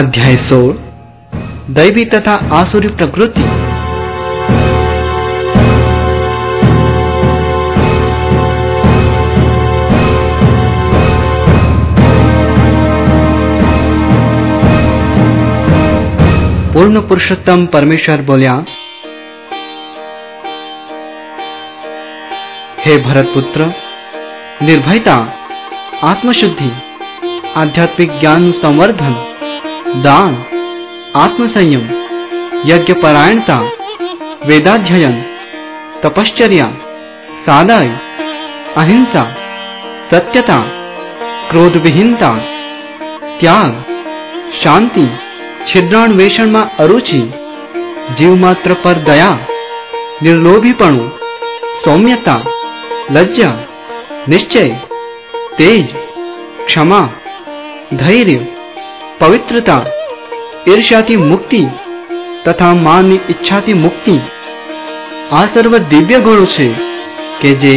अध्याय सोल दैवी तथा आसुरी प्रकृति. पूर्ण पुरुषोत्तम परमेश्वर बोलिया, हे भरतपुत्र, निर्भयता, आत्मशुद्धि, आध्यात्मिक ज्ञान, संवर्धन દાન આત્મસંયમ યજ્ઞપરાયણતા વેદાધ્યયન તપશ્ચર્યા સાદાય અહિંસા સત્યતા ક્રોધવિહીનતા ત્યાગ શાંતિ છિદ્રાન્વેષણમાં અરુચિ જીવમાત્ર પર દયા નિર્લોભીપણું સૌમ્યતા લજ્જા નિશ્ચય તેજ ક્ષમા ધૈર્ય પવિત્રતા ઈર્ષ્યાથી મુક્તિ તથા માનની ઈચ્છાથી મુક્તિ આ સર્વ દિવ્ય ગુણો છે કે જે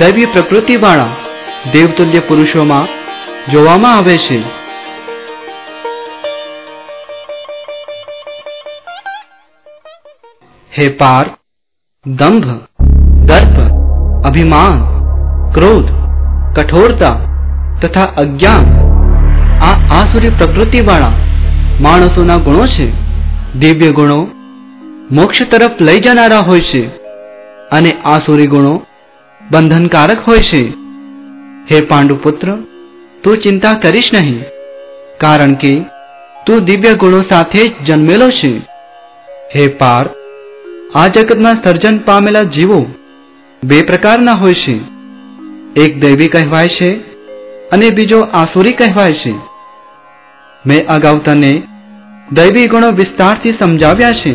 દૈવી પ્રકૃતિવાળા દેવતુલ્ય પુરુષોમાં જોવામાં આવે છે હે પાર દંભ દર્પ અભિમાન ક્રોધ કઠોરતા તથા અજ્ઞાન આસુરી પ્રકૃતિવાળા માણસોના ગુણો છે. દિવ્ય ગુણો મોક્ષ તરફ લઈ જનારા હોય છે અને આસુરી ગુણો બંધનકારક હોય છે. હે પાંડુપુત્ર, તું ચિંતા કરીશ નહીં, કારણ કે તું દિવ્ય ગુણો સાથે જ જન્મેલો છે. હે પાર, આ જગતમાં સર્જન પામેલા જીવો બે પ્રકારના હોય છે. એક દૈવી કહેવાય છે અને બીજો આસુરી કહેવાય છે. મેં અગાઉ તને દૈવી ગુણો વિસ્તારથી સમજાવ્યા છે.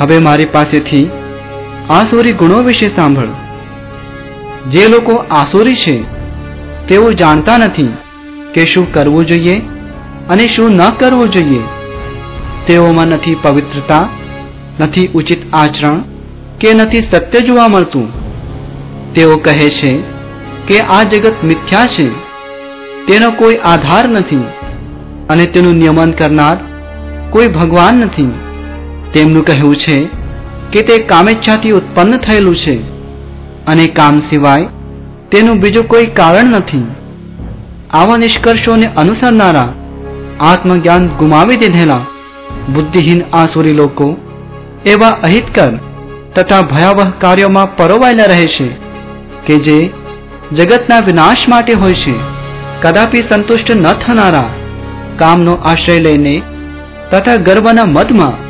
હવે મારી પાસેથી આસુરી ગુણો વિશે સાંભળ. જે લોકો આસુરી છે, તેઓ જાણતા નથી કે શું કરવું જોઈએ અને શું ન કરવું જોઈએ. તેઓમાં નથી પવિત્રતા, નથી ઉચિત આચરણ કે નથી સત્ય જોવા મળતું. તેઓ કહે છે કે આ જગત મિથ્યા છે. તેનો કોઈ આધાર નથી. અને તેનું નિયમન કરનાર કોઈ ભગવાન નથી. તેમનું કહેવું છે કે તે કામેચ્છાથી ઉત્પન્ન થયેલું છે અને કામ સિવાય તેનું બીજું કોઈ કારણ નથી. આવા નિષ્કર્ષોને અનુસરનારા આત્મજ્ઞાન ગુમાવી દીધેલા બુદ્ધિહીન આસુરી લોકો એવા અહિતકર તથા ભયાવહ કાર્યોમાં પરોવાયેલા રહે છે કે જે જગતના વિનાશ માટે હોય છે. કદાપી સંતુષ્ટ ન થનારા કામનો આશ્રય લઈને તથા ગર્વના મદમાં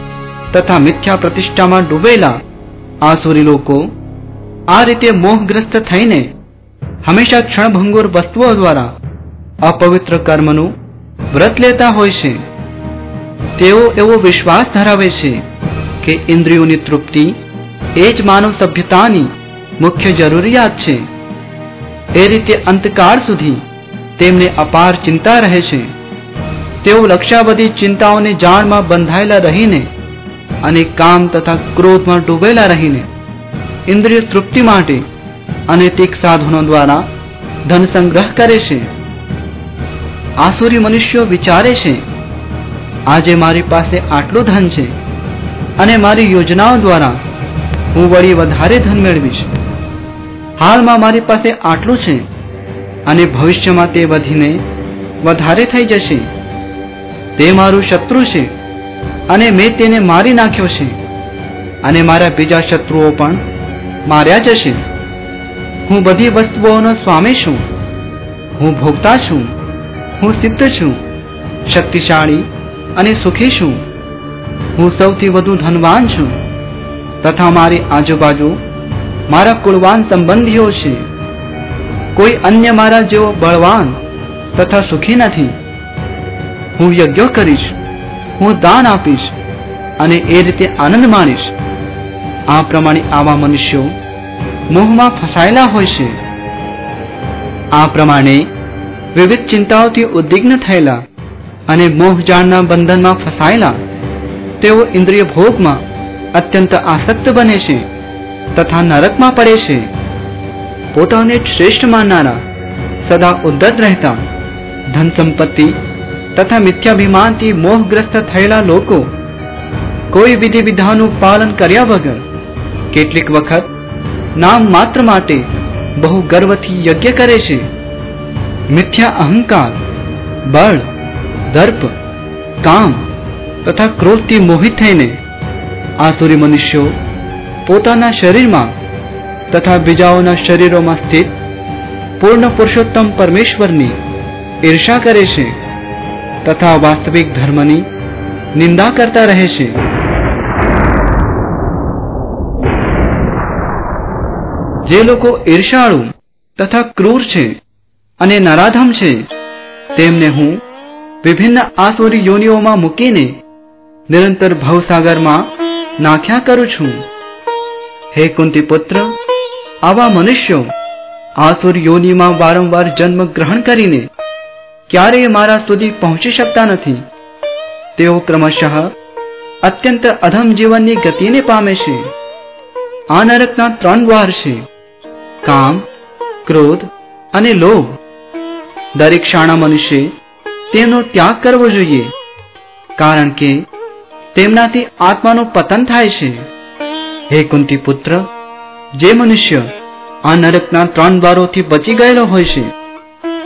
તથા મિથ્યા પ્રતિષ્ઠામાં ડૂબેલા આસુરી લોકો આ રીતે મોહગ્રસ્ત થઈને હંમેશા ક્ષણભંગુર વસ્તુઓ દ્વારા અપવિત્ર કર્મનું વ્રત લેતા હોય છે. તેઓ એવો વિશ્વાસ ધરાવે છે કે ઇન્દ્રિયોની તૃપ્તિ એ જ માનવ સભ્યતાની મુખ્ય જરૂરિયાત છે. એ રીતે અંતકાળ સુધી તેમને અપાર ચિંતા રહે છે. તેઓ લક્ષ્યા બધી ચિંતાઓની જાળમાં બંધાયેલા રહીને અને કામ તથા ક્રોધમાં ડૂબેલા રહીને ઇન્દ્રિય તૃપ્તિ માટે અનૈતિક સાધનો દ્વારા ધન સંગ્રહ કરે છે. આસુરી મનુષ્યો વિચારે છે, આજે મારી પાસે આટલું ધન છે અને મારી યોજનાઓ દ્વારા હું વળી વધારે ધન મેળવીશ. હાલમાં મારી પાસે આટલું છે અને ભવિષ્યમાં તે વધીને વધારે થઈ જશે. તે મારું શત્રુ છે અને મેં તેને મારી નાખ્યો છે. અને મારા બીજા શત્રુઓ પણ માર્યા જશે. હું બધી વસ્તુઓનો સ્વામી છું. હું ભોગતા છું. હું સિદ્ધ છું. શક્તિશાળી અને સુખી છું. હું સૌથી વધુ ધનવાન છું. તથા મારી આજુબાજુ મારા કુળવાન સંબંધીઓ છે. કોઈ અન્ય મારા જેવો બળવાન તથા સુખી નથી. હું યજ્ઞ કરીશ, હું દાન આપીશ અને એ રીતે આનંદ માણીશ. આ પ્રમાણે આવા મનુષ્યો મોહમાં ફસાયેલા હોય છે. આ પ્રમાણે વિવિધ ચિંતાઓથી ઉદ્વિગ્ન થયેલા અને મોહજાળના બંધનમાં ફસાયેલા, તેઓ ઇન્દ્રિય ભોગમાં અત્યંત આસક્ત બને છે તથા નરકમાં પડે છે. પોતાને શ્રેષ્ઠ માનનારા સદા ઉદ્ધત રહેતા ધન સંપત્તિ તથા મિથ્યાભિમાનથી મોહગ્રસ્ત થયેલા લોકો કોઈ વિધિ વિધાનનું પાલન કર્યા વગર કેટલીક વખત નામ માત્ર માટે બહુ ગર્વથી યજ્ઞ કરે છે. મિથ્યા અહંકાર, બળ, દર્પ, કામ તથા ક્રોધથી મોહિત થઈને આસુરી મનુષ્યો પોતાના શરીરમાં તથા બીજાઓના શરીરોમાં સ્થિત પૂર્ણ પુરુષોત્તમ પરમેશ્વરની ઈર્ષા કરે છે. તથા વાસ્તવિક ધર્મની નિંદા કરતા રહે છે. જે લોકો ઈર્ષાળુ તથા ક્રૂર છે અને નરાધમ છે, તેમને હું વિભિન્ન આસુરી યોનિઓમાં મૂકીને નિરંતર ભવસાગરમાં નાખ્યા કરું છું. હે કુંતી પુત્ર આવા મનુષ્યો આસુર યોનિમાં વારંવાર જન્મ ગ્રહણ કરીને ક્યારેય મારા સુધી પહોંચી શકતા નથી. તેઓ ક્રમશઃ અત્યંત અધમ જીવનની ગતિને પામે છે. આ નરકના ત્રણ દ્વાર છે. કામ, ક્રોધ અને લોભ. દરેક શાણા મનુષ્ય તેમનો ત્યાગ કરવો જોઈએ, કારણ કે તેમનાથી આત્માનું પતન થાય છે. હે કુંતી પુત્ર જે મનુષ્ય આ નરકના ત્રણ દ્વારોથી બચી ગયેલો હોય છે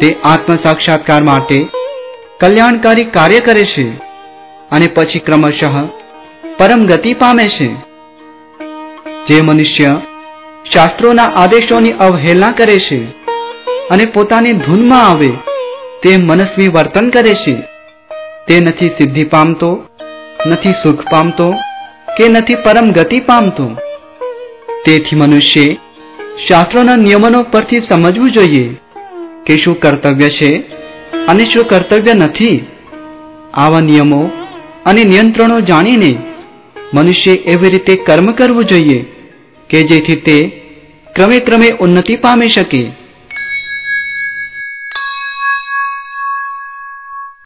તે આત્મ સાક્ષાત્કાર માટે કલ્યાણકારી કાર્ય કરે છે અને પછી ક્રમશઃ પરમ ગતિ પામે છે. જે મનુષ્ય શાસ્ત્રોના આદેશોની અવહેલના કરે છે અને પોતાની ધૂનમાં આવે તે મનસ્વી વર્તન કરે છે. તે નથી સિદ્ધિ પામતો, નથી સુખ પામતો કે નથી પરમ ગતિ પામતો. તેથી મનુષ્ય શાસ્ત્રોના નિયમનો પરથી સમજવું જોઈએ. કે શું કર્તવ્ય છે અને શું કર્તવ્ય નથી? આવા નિયમો અને નિયંત્રણો જાણીને મનુષ્ય એવી રીતે કર્મ કરવું જોઈએ કે જેથી તે ક્રમે ક્રમે ઉન્નતિ પામી શકે.